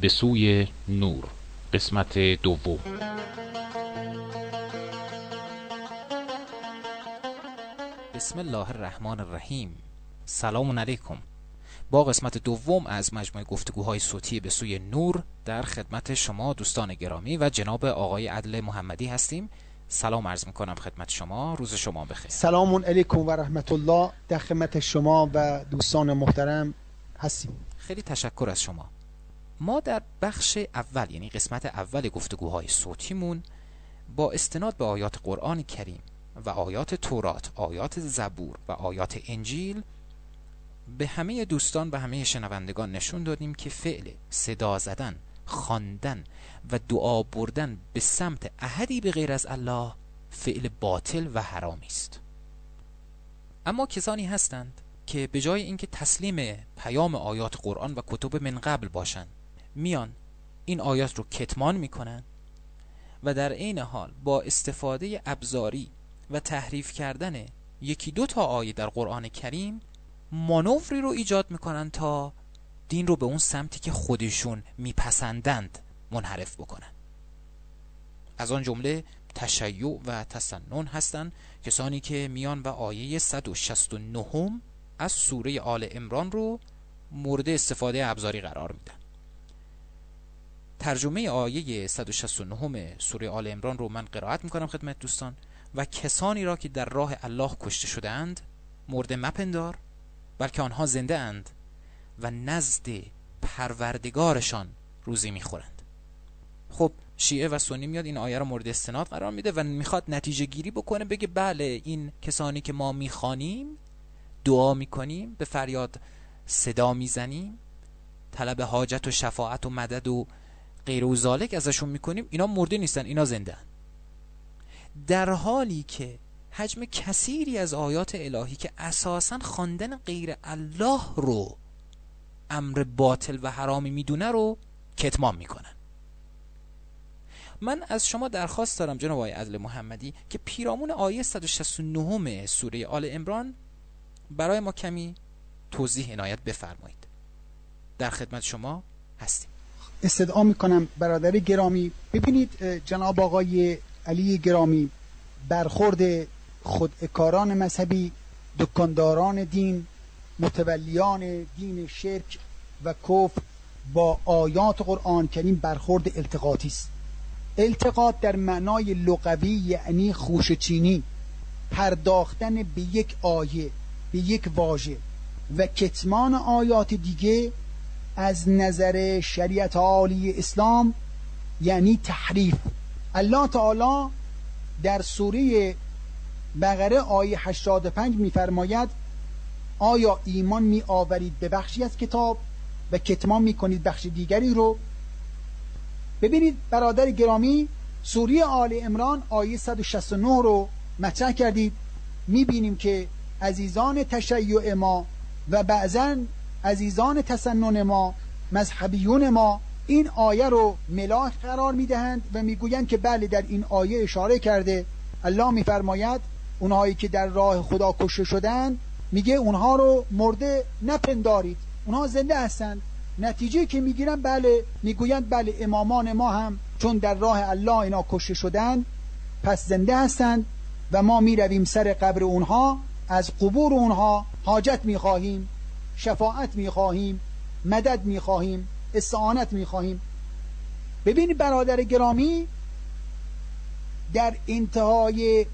به سوی نور قسمت دوم. بسم الله الرحمن الرحیم. سلام علیکم. با قسمت دوم از مجموعه گفتگوهای صوتی به سوی نور در خدمت شما دوستان گرامی و جناب آقای عدل محمدی هستیم. سلام عرض می‌کنم خدمت شما. روز شما بخیر. سلام علیکم و رحمت الله. در خدمت شما و دوستان محترم هستیم. خیلی تشکر از شما. ما در بخش اول یعنی قسمت اول گفتگوهای صوتیمون با استناد به آیات قرآن کریم و آیات تورات، آیات زبور و آیات انجیل به همه دوستان و همه شنوندگان نشون دادیم که فعل صدا زدن، خواندن و دعا بردن به سمت احدی به غیر از الله فعل باطل و حرامی است. اما کسانی هستند که به جای اینکه تسلیم پیام آیات قرآن و کتب من قبل باشند میان. این آیات رو کتمان می‌کنن و در عین حال با استفاده ابزاری و تحریف کردن یکی دو تا آیه در قرآن کریم مانوری رو ایجاد می‌کنن تا دین رو به اون سمتی که خودشون میپسندند منحرف بکنن. از آن جمله تشیع و تسنن هستند کسانی که میان و آیه 169 از سوره آل امران رو مورد استفاده ابزاری قرار میدن. ترجمه آیه 169 سوره آل امران رو من قرائت می‌کنم خدمت دوستان. و کسانی را که در راه الله کشته شدهاند مرده مپندار بلکه آنها زنده اند و نزد پروردگارشان روزی می‌خورند. خب شیعه و سنی میاد این آیه را مورد استناد قرار میده و می‌خواد نتیجه گیری بکنه بگه بله این کسانی که ما می‌خوانیم دعا می‌کنیم به فریاد صدا می‌زنیم طلب حاجت و شفاعت و مدد و غیر و ذالک ازشون می‌کنیم اینا مرده نیستن اینا زنده در حالی که حجم کثیری از آیات الهی که اساسا خواندن غیر الله رو امر باطل و حرامی می‌دونه رو کتمان می‌کنن. من از شما درخواست دارم جناب آقای عدل محمدی که پیرامون آیه 169 سوره آل امران برای ما کمی توضیح عنایت بفرمایید. در خدمت شما هستیم. استدعا می‌کنم. برادر گرامی ببینید جناب آقای علی گرامی برخورد خودکاران مذهبی دکانداران دین متولیان دین شرک و کفر با آیات قرآن کریم برخورد التقاطی است. التقاط در معنای لغوی یعنی خوشچینی پرداختن به یک آیه به یک واژه و کتمان آیات دیگه از نظر شریعت عالی اسلام یعنی تحریف. الله تعالی در سوره بقره آیه 85 میفرماید آیا ایمان می آورید به بخشی از کتاب و کتمان می کنید بخش دیگری رو؟ ببینید برادر گرامی سوره آل امران آیه 169 رو مطرح کردید. می بینیم که عزیزان تشیع ما و بعضا عزیزان تسنن ما مذهبیون ما این آیه رو ملاک قرار می‌دهند و می‌گویند که بله در این آیه اشاره کرده. الله میفرماید اونهایی که در راه خدا کشته شدند میگه اونها رو مرده نپندارید. اونها زنده هستند نتیجه که می‌گیرن بله می‌گویند بله امامان ما هم چون در راه الله اینا کشته شدند پس زنده هستند و ما می‌رویم سر قبر اونها. از قبور اونها حاجت می‌خواهیم. شفاعت می‌خواهیم مدد می‌خواهیم استعانت می‌خواهیم. ببینید برادر گرامی در انتهای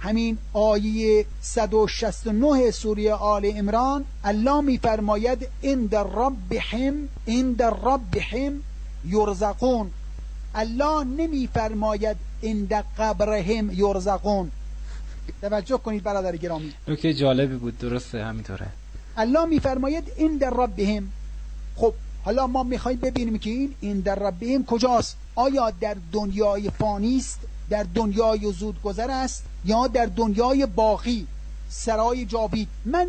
همین آیه 169 سوره آل امران الله میفرماید این در ربهم این در ربهم یرزقون. الله نمیفرماید در قبرهم یرزقون. توجه کنید برادر گرامی. نکته جالبی بود درسته همینطوره. الله میفرماید این در ربهم. خب حالا ما می‌خوایم ببینیم که این این در ربهم کجاست؟ آیا در دنیای فانی است؟ در دنیای زود گذر است؟ یا در دنیای باقی؟ سرای جاوید. من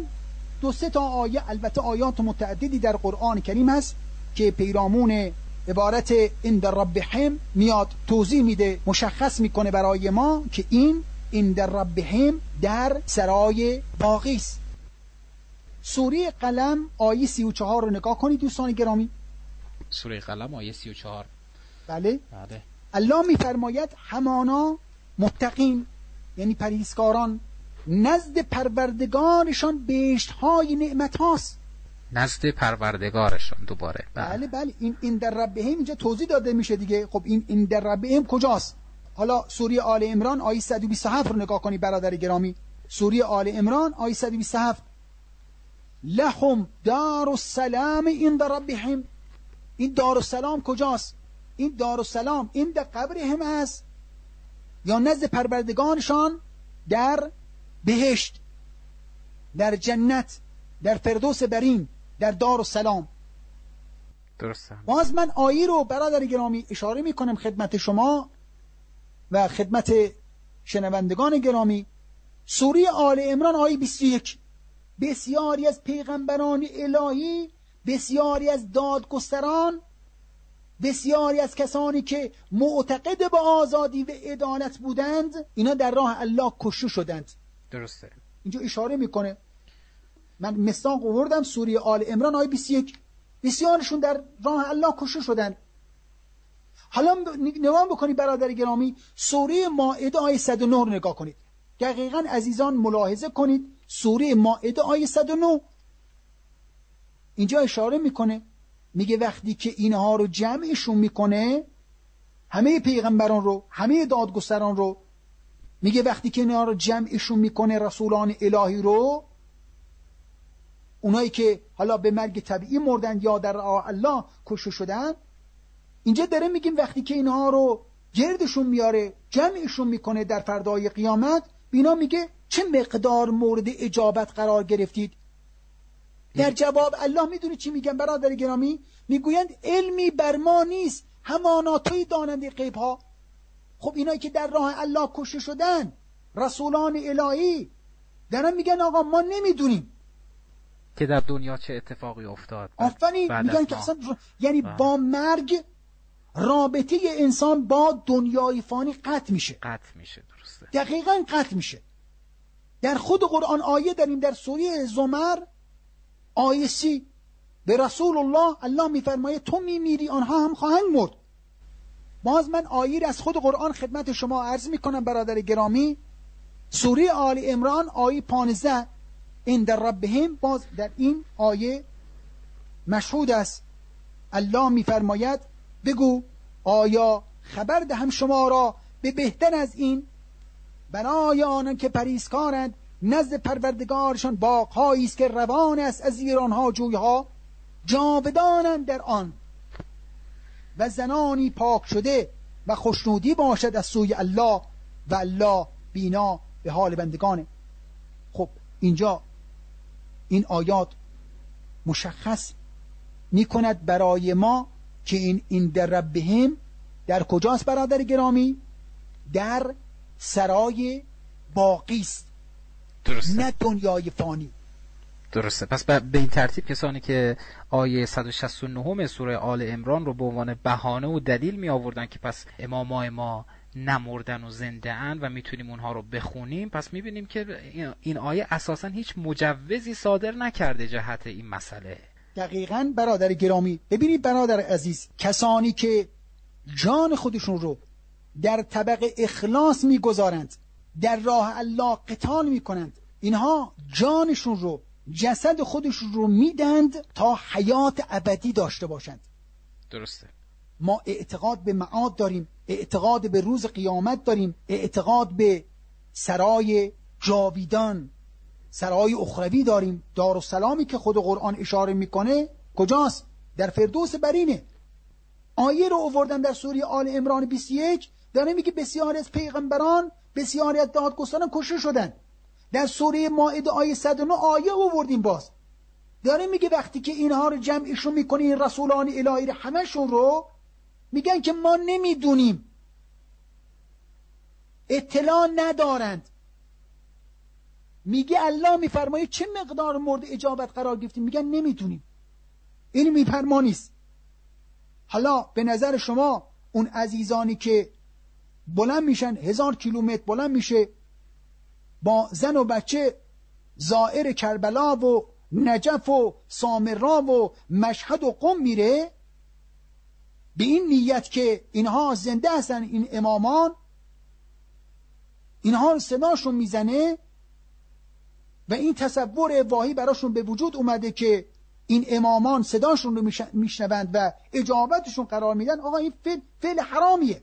دو سه تا آیه البته آیات متعددی در قرآن کریم هست که پیرامون عبارت این در ربهم میاد توضیح میده مشخص می‌کنه برای ما که این این در ربهم در سرای باقی است. سوره قلم آیه 34 رو نگاه کنید دوستان گرامی. سوره قلم آیه 34 بله. بله. الله میفرماید همانا متقین یعنی پریزکاران نزد پروردگارشان بهشت های نعمت هاست نزد پروردگارشان دوباره. بله. بله این این در ربهم اینجا توضیح داده میشه دیگه. خب این این در ربهم کجاست؟ حالا سوره آل عمران آیه 127 رو نگاه کنید برادر گرامی. سوره آل عمران آیه 127 لهم دار السلام این در ربهم. این دار السلام کجاست؟ این دار السلام این در قبر هم است. یا نزد پروردگانشان در بهشت در جنت در فردوس برین در دار السلام. درسته. باز من آیی رو برادر گرامی اشاره می کنم خدمت شما و خدمت شنوندگان گرامی. سوره آل عمران آیه 21 بسیاری از پیغمبران الهی بسیاری از دادگستران بسیاری از کسانی که معتقد به آزادی و عدالت بودند اینا در راه الله کشته شدند. درسته. اینجا اشاره می‌کنه. من مستاق آوردم سوره آل عمران آیه 21 بسیارشون در راه الله کشته شدند. حالا نگاه بکنید برادر گرامی سوره مائده آیه 109 رو نگاه کنید. دقیقا عزیزان ملاحظه کنید سوره مائده آیه 109 اینجا اشاره می‌کنه. میگه وقتی که اینها رو جمعشون می‌کنه همه پیغمبران رو همه دادگستران رو میگه وقتی که اینها رو جمعشون می‌کنه رسولان الهی رو اونایی که حالا به مرگ طبیعی مردن یا در الله کشته شدن اینجا داره میگیم وقتی که اینها رو گردشون میاره جمعشون می‌کنه در فردای قیامت بینا میگه چه مقدار مورد اجابت قرار گرفتید؟ در جواب الله می‌دونی چی میگن برادر گرامی؟ می‌گویند علمی بر ما نیست همانا توی داننده غیب ها خب اینایی که در راه الله کشته شدن رسولان الهی دارن میگن آقا ما نمی‌دونیم. که در دنیا چه اتفاقی افتاد. آفرین میگن که اصلا یعنی با مرگ رابطه انسان با دنیای فانی قطع میشه. قطع میشه. دقیقا قطع میشه. در خود قرآن آیه داریم در سوره زمر آیه سی به رسول الله الله میفرمایه تو میمیری آنها هم خواهند مرد. باز من آیه از خود قرآن خدمت شما عرض می‌کنم برادر گرامی. سوره آل امران آیه 15 این در ربهم. باز در این آیه مشهود است. الله میفرماید بگو آیا خبر دهم شما را به بهتر از این برای آنان که پریسکارند نزد پروردگارشان باغهایی است که روان است از ایرانها جویها جاودانند در آن. و زنانی پاک شده و خوشنودی باشد از سوی الله و الله بینا به حال بندگانه. خب اینجا این آیات مشخص می کند برای ما که این این در ربهم در کجاست برادر گرامی؟ در سرای باقی است. درسته. نه دنیای فانی. درسته. پس به این ترتیب کسانی که آیه 169 سوره آل امران رو به عنوان بهانه و دلیل می آوردن که پس امامای ما نمردن و زنده اند و می‌تونیم اونها رو بخونیم پس می‌بینیم که این آیه اساسا هیچ مجوزی صادر نکرده جهت این مسئله. دقیقا برادر گرامی ببینید برادر عزیز کسانی که جان خودشون رو در طبق اخلاص می‌گذارند در راه الله قتال می‌کنند. اینها جانشون رو جسد خودشون رو میدند تا حیات ابدی داشته باشند. درسته. ما اعتقاد به معاد داریم اعتقاد به روز قیامت داریم اعتقاد به سرای جاویدان. سرای اخروی داریم. دارالسلامی که خود قرآن اشاره می‌کنه کجاست؟ در فردوس برینه. آیه رو آوردم در سوره آل عمران 21 داره میگه بسیاری از پیغمبران بسیاری از دادگستران کشته شدن. در سوره مائده آیه 109 آیه آوردیم باز. داره میگه وقتی که اینها رو جمعشون می‌کنه این رسولان الهی رو همشون رو میگن که ما نمی‌دونیم. اطلاع ندارند. میگه الله میفرمایه چه مقدار مورد اجابت قرار گرفتیم؟ میگن نمی‌دونیم. این میفرما نیست. حالا به نظر شما اون عزیزانی که بلند میشن هزار کیلومتر بلند میشه. با زن و بچه زائر کربلا و نجف و سامرا و مشهد و قم میره. به این نیت که اینها زنده هستن این امامان اینها صداشون می‌زنه و این تصور واهی براشون به وجود اومده که این امامان صداشون رو میشنوند و اجابتشون قرار میدن. آقا این فعل, فعل حرامیه.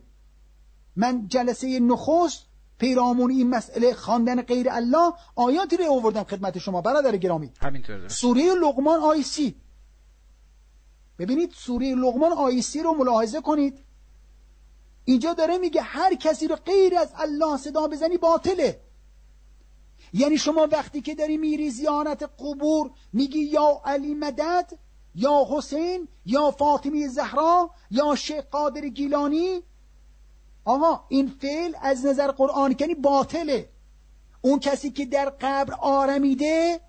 من جلسه نخست پیرامون این مسئله خواندن غیر الله آیاتی رو آوردم خدمت شما برادر گرامی. همینطور سوره لقمان آیه سی. ببینید سوره لقمان آیه سی رو ملاحظه کنید. اینجا داره میگه هر کسی رو غیر از الله صدا بزنی باطله. یعنی شما وقتی که داری میری زیارت قبور میگی یا علی مدد یا حسین یا فاطمی زهرا یا شیخ قادر گیلانی آقا این فعل از نظر قرآن کنی باطله. اون کسی که در قبر آرمیده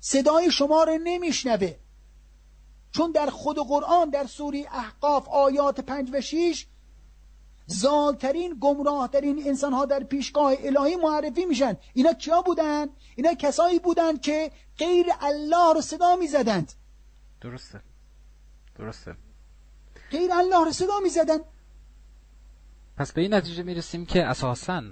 صدای شما رو نمیشنوه. چون در خود قرآن در سوری احقاف آیات پنج و شیش زالترین گمراهترین انسان ها در پیشگاه الهی معرفی میشن. اینا کیا بودن؟ اینا کسایی بودن که غیر الله رو صدا می‌زدند. درسته. درسته. غیر الله رو صدا می‌زدند. پس به این نتیجه می‌رسیم که اساسا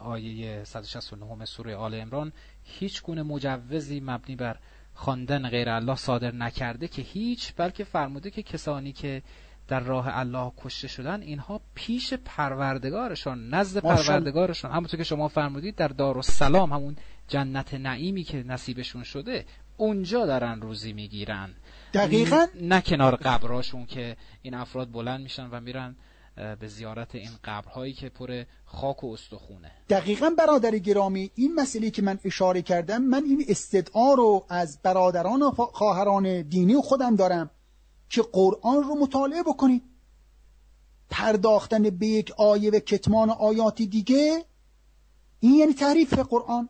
آیه 169 سوره آل امران هیچ گونه مجوزی مبنی بر خواندن غیر الله صادر نکرده که هیچ بلکه فرموده که کسانی که در راه الله کشته شدن اینها پیش پروردگارشان نزد پروردگارشان. همونطور که شما فرمودید در دارالسلام همون جنت نعیمی که نصیبشون شده اونجا دارن روزی می‌گیرن. دقیقا؟ نه کنار قبراشون که این افراد بلند میشن و میرن به زیارت این قبرهایی که پر خاک و استخونه. دقیقا برادر گرامی این مسئله که من اشاره کردم من این استدعا رو از برادران و خواهران دینی خودم دارم که قرآن رو مطالعه بکنید. پرداختن به یک آیه و کتمان آیاتی دیگه این یعنی تعریف قرآن.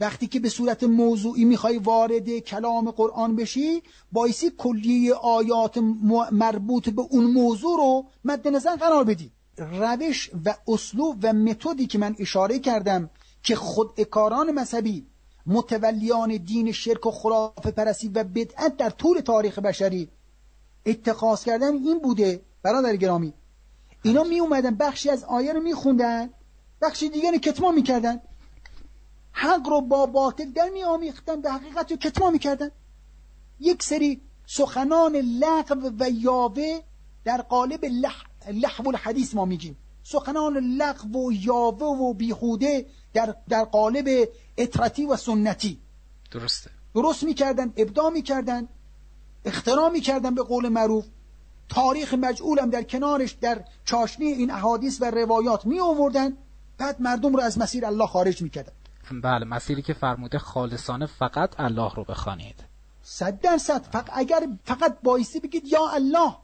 وقتی که به صورت موضوعی می‌خوای وارد کلام قرآن بشی بایستی کلیه آیات مربوط به اون موضوع رو مد نظر قرار بدی. روش و اسلوب و متدی که من اشاره کردم که خود اکاران مذهبی متولیان دین شرک و خرافه پرستی و بدعت در طول تاریخ بشری اتخاذ کردن این بوده برادر گرامی. اینا می اومدن بخشی از آیه رو میخوندن بخشی دیگر کتمان می‌کردن حق رو با باطل در می آمیختن به حقیقت رو کتمان می‌کردن یک سری سخنان لغو و یاوه در قالب لح... لحو الحدیث ما میگیم. سخنان لغو و یاوه و بیهوده در, در قالب اطرتی و سنتی. درسته. درست می‌کردن ابداع می‌کردن اختراع می‌کردن به قول معروف. تاریخ مجعولم در کنارش در چاشنی این احادیث و روایات می آوردن. بعد مردم رو از مسیر الله خارج می‌کردن. بله مسیری که فرموده خالصانه فقط الله رو بخوانید. صد. درصد فقط اگر فقط بایستی بگید یا الله.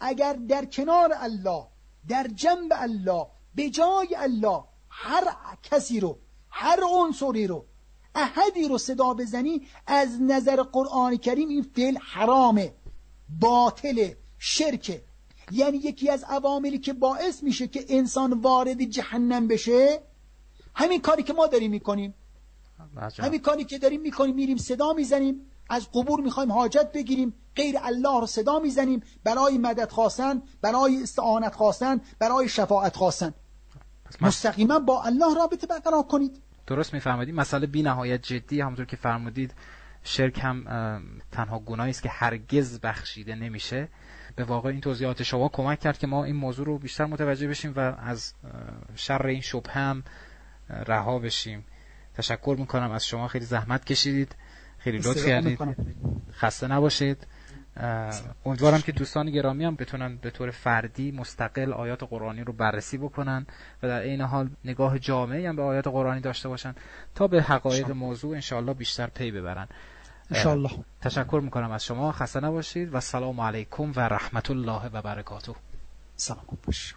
اگر در کنار الله در جنب الله به جای الله هر کسی رو هر عنصری رو احدی رو صدا بزنی از نظر قرآن کریم این فعل حرامه باطل شرکه. یعنی یکی از عواملی که باعث میشه که انسان وارد جهنم بشه همین کاری که ما داریم می‌کنیم. همین کاری که داریم می‌کنیم میریم صدا می‌زنیم از قبور می‌خوایم حاجت بگیریم غیر الله رو صدا می‌زنیم برای مدد خواستن برای استعانت خواستن برای شفاعت خواستن. مستقیما با الله رابطه برقرار کنید. درست میفرمایید. مسئله بی نهایت جدی همونطور که فرمودید شرک هم تنها گناهی است که هرگز بخشیده نمیشه. به واقع این توضیحات شما کمک کرد که ما این موضوع رو بیشتر متوجه بشیم و از شر این شبه هم رها بشیم. تشکر می‌کنم. از شما خیلی زحمت کشیدید. خیلی لطف کردید. خسته نباشید. امیدوارم که دوستان گرامی هم بتونن به طور فردی مستقل آیات قرآنی رو بررسی بکنن و در این حال نگاه جامعی هم به آیات قرآنی داشته باشن تا به حقایق موضوع انشاءالله بیشتر پی ببرن. انشاءالله. تشکر می‌کنم. از شما خسته نباشید و سلام علیکم و رحمت الله و برکاته. سلام. باش